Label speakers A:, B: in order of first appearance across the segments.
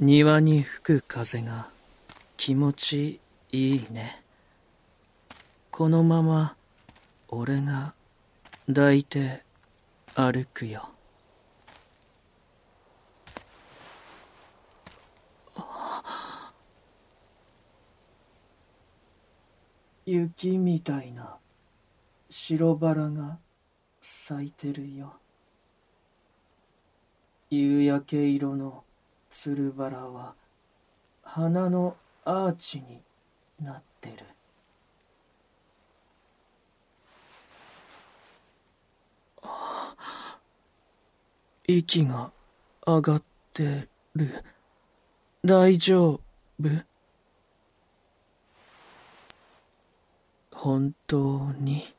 A: 庭に吹く風が気持ちいいね。このまま俺が抱いて歩くよ。雪みたいな白バラが咲いてるよ。夕焼け色のつるバラは花のアーチになってる。息が上がってる。大丈夫？本当に？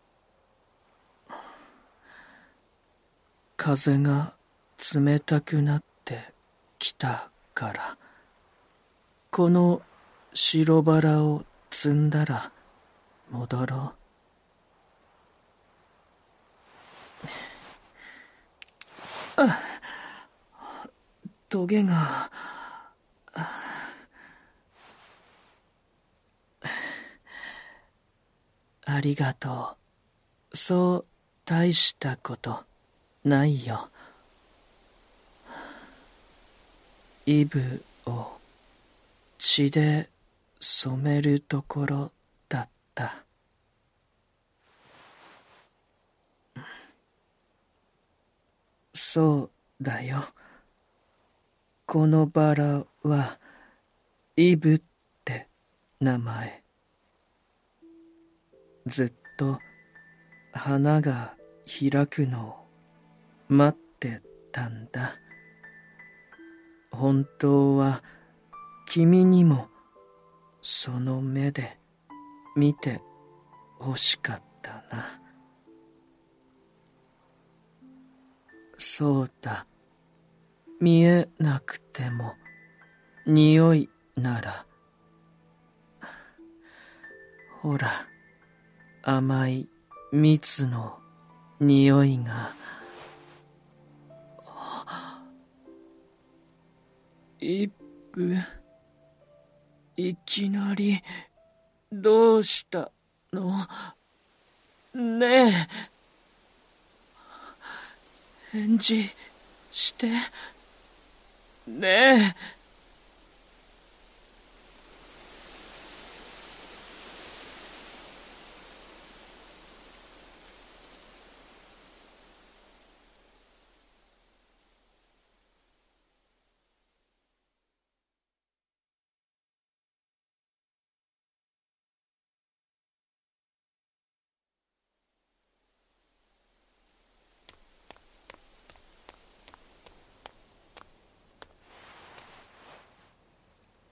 A: 風が冷たくなってきたからこの白バラを摘んだら戻ろうあトゲがありがとう。そう大したことないよ。イブを血で染めるところだった。そうだよ。このバラはイブって名前。ずっと花が開くのを待ってたんだ。本当は君にもその目で見て欲しかったな。そうだ。見えなくても匂いなら。ほら。甘い蜜の匂いが一夫いきなりどうしたの？ねえ。返事して。ねえ。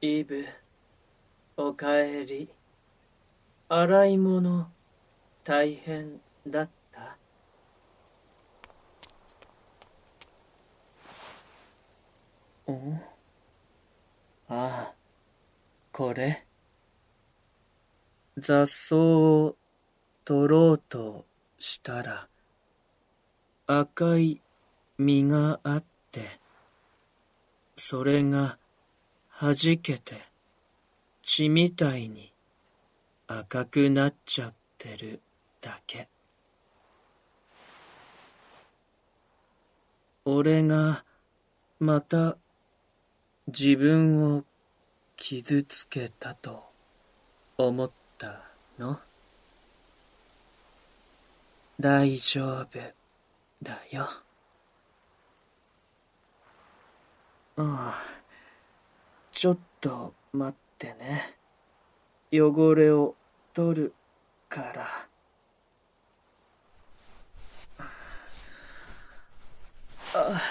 A: イブ、おかえり。洗い物、大変だった？ん？ああ、これ。雑草を取ろうとしたら、赤い実があって、それがはじけて血みたいに赤くなっちゃってるだけ。俺がまた自分を傷つけたと思ったの大丈夫だよ。ああ。ちょっと待ってね。汚れを取るから。あ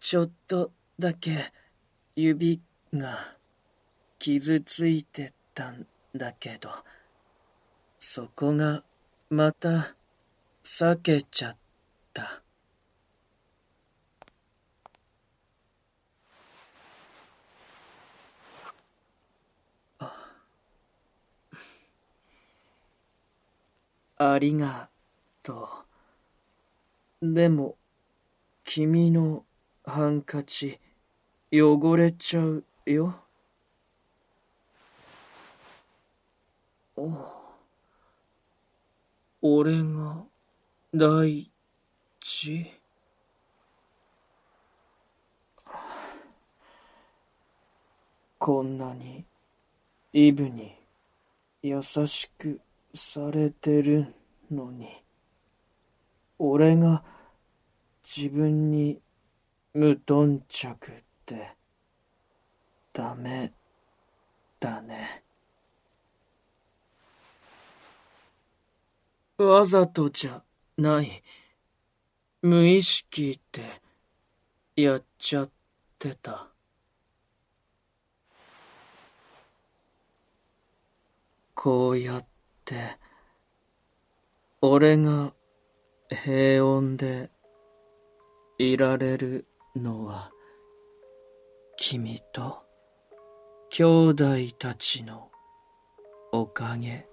A: ちょっとだけ指が傷ついてたんだけど、そこがまた裂けちゃった。ありがとう。でも、君のハンカチ汚れちゃうよ。俺が大事こんなにイブに優しくされてるのに俺が自分に無頓着ってダメだね。わざとじゃない。無意識でやっちゃってた。こうやって俺が平穏でいられるのは君と兄弟たちのおかげ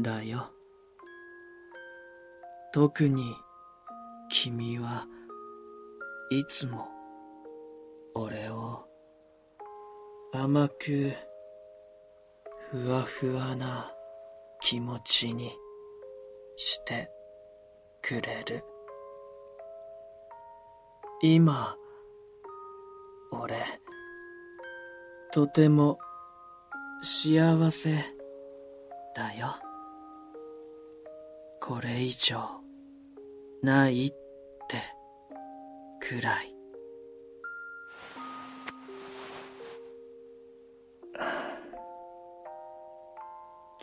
A: だよ。特に君はいつも俺を甘くふわふわな気持ちにしてくれる。今、俺、とても幸せだよ。これ以上。ないってくらい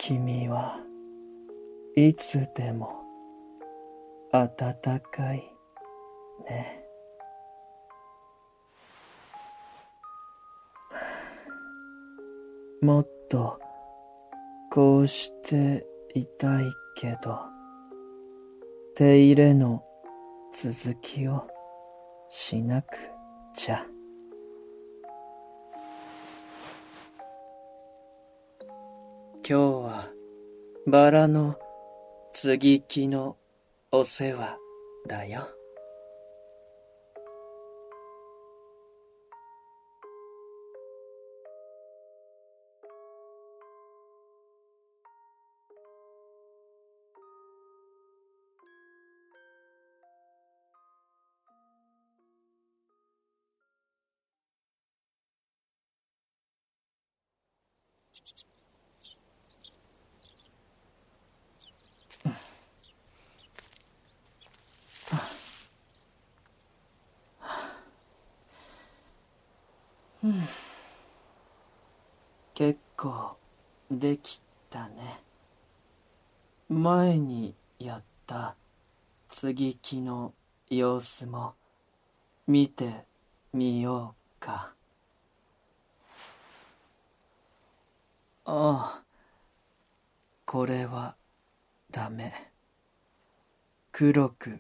A: 君はいつでも暖かいねもっとこうしていたいけど手入れの続きをしなくちゃ。今日はバラの接ぎ木のお世話だよ。結構できたね。前にやった接ぎ木の様子も見てみようか。ああ、これはダメ。黒く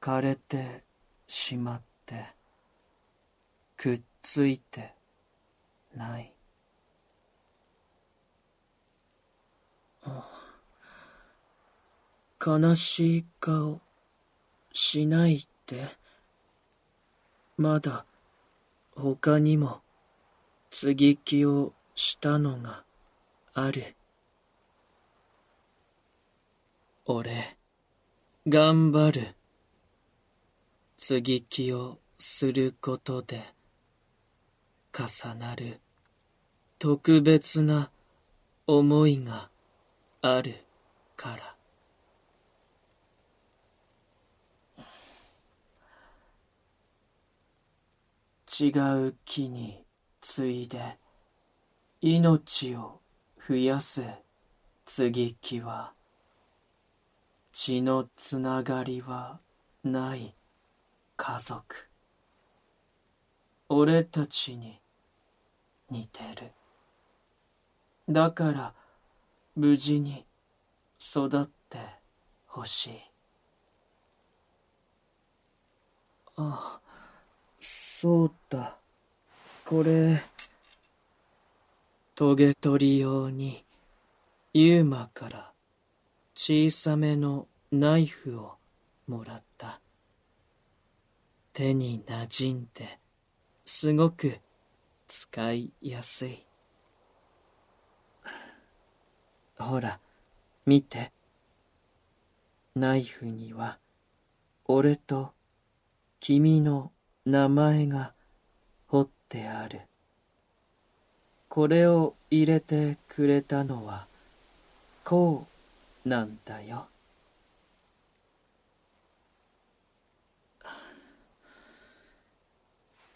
A: 枯れてしまって、くっついてない。悲しい顔しないで。まだ他にも接ぎ木をしたのがある。俺、頑張る。接ぎ木をすることで重なる。特別な思いがあるから。違う木についで命を増やす接ぎ木は。血のつながりはない。家族。俺たちに似てる。だから無事に育ってほしい。あそうだ。これトゲ取り用にユーマから小さめのナイフをもらった。手になじんですごく使いやすい。ほら、見て。ナイフには、俺と君の名前が彫ってある。これを入れてくれたのは、こうなんだよ。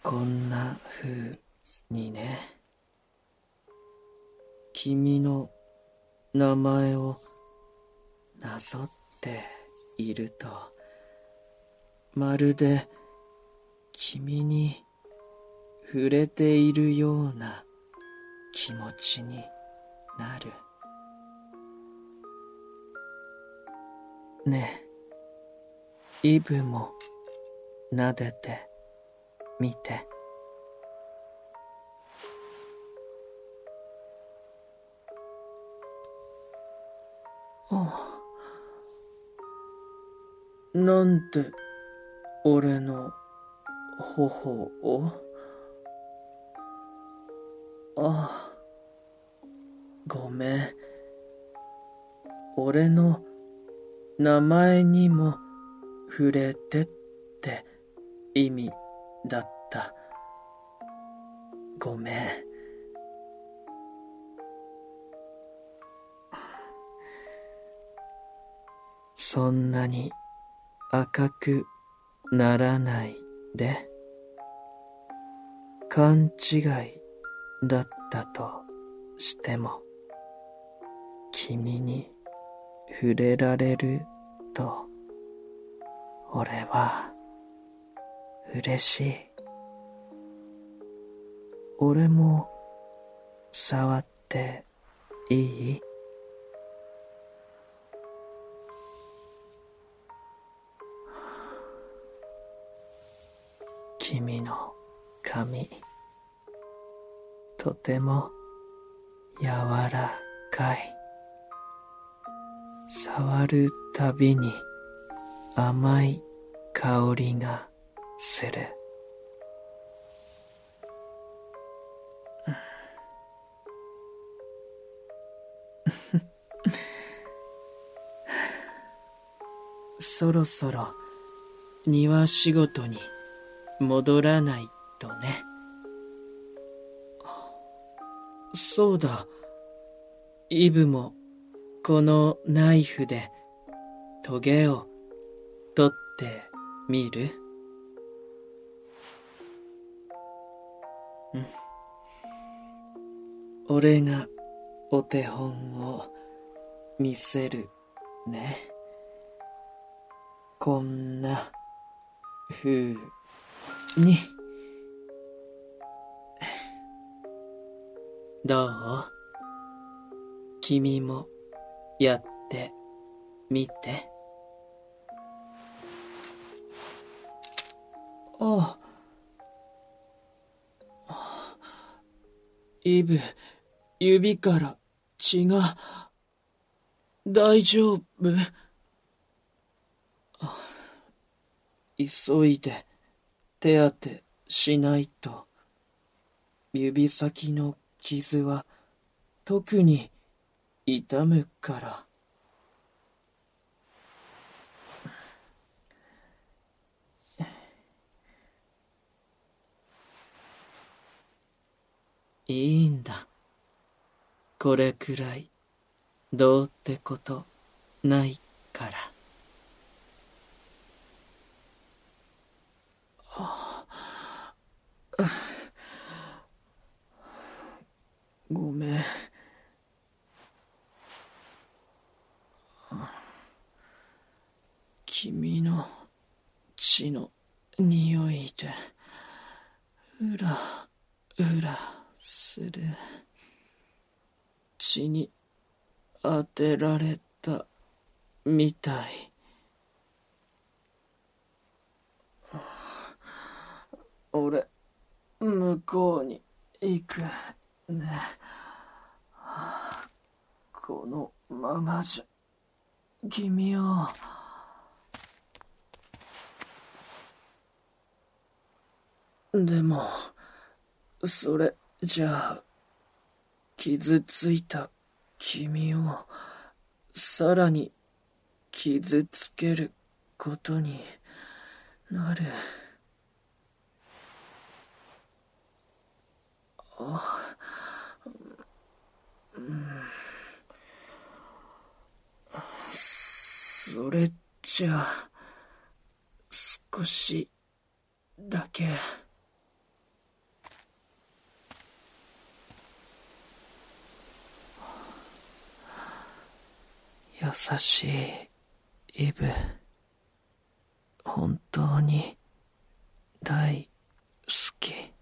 A: こんな風にね、君の名前をなぞっていると、まるで君に触れているような気持ちになる。ねえ、イブも撫でて。見て。あなんて俺の頬を？ああ。ごめん。俺の名前にも触れてって意味だった。ごめん。そんなに赤くならないで。勘違いだったとしても、君に触れられると、俺は嬉しい。俺も触っていい？君の髪とても柔らかい触るたびに甘い香りがする。そろそろ庭仕事に戻らないとね。そうだ。イブもこのナイフでトゲを取ってみる？俺がお手本を見せるね。こんな風に。どう？君もやってみて。ああ。イブ、指から血が、大丈夫急いで手当てしないと。指先の傷は特に痛むから。いいんだ。これくらい、どうってことないからあ。ごめん。君の血の匂いで、うらうら。する。血に当てられたみたい。俺向こうに行くね。このままじゃ君を。でも、それじゃあ、傷ついた君を、さらに傷つけることになる。あ、うん、それじゃあ、少しだけ。優しいイブ。本当に大好き。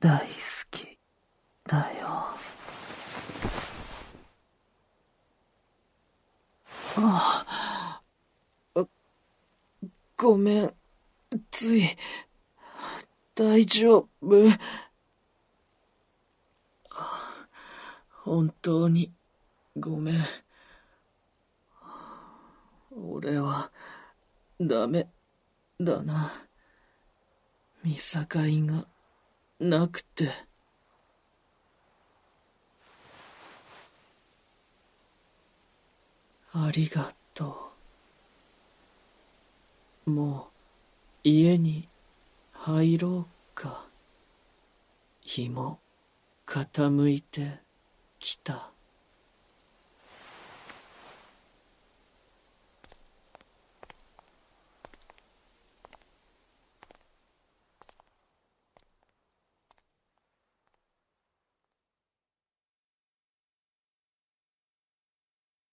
A: 大好きだよ。ああ。ごめん、つい、大丈夫。本当に、ごめん。俺は、ダメ、だな。見境が、なくて。ありがとう。もう家に入ろうか。日も傾いてきた。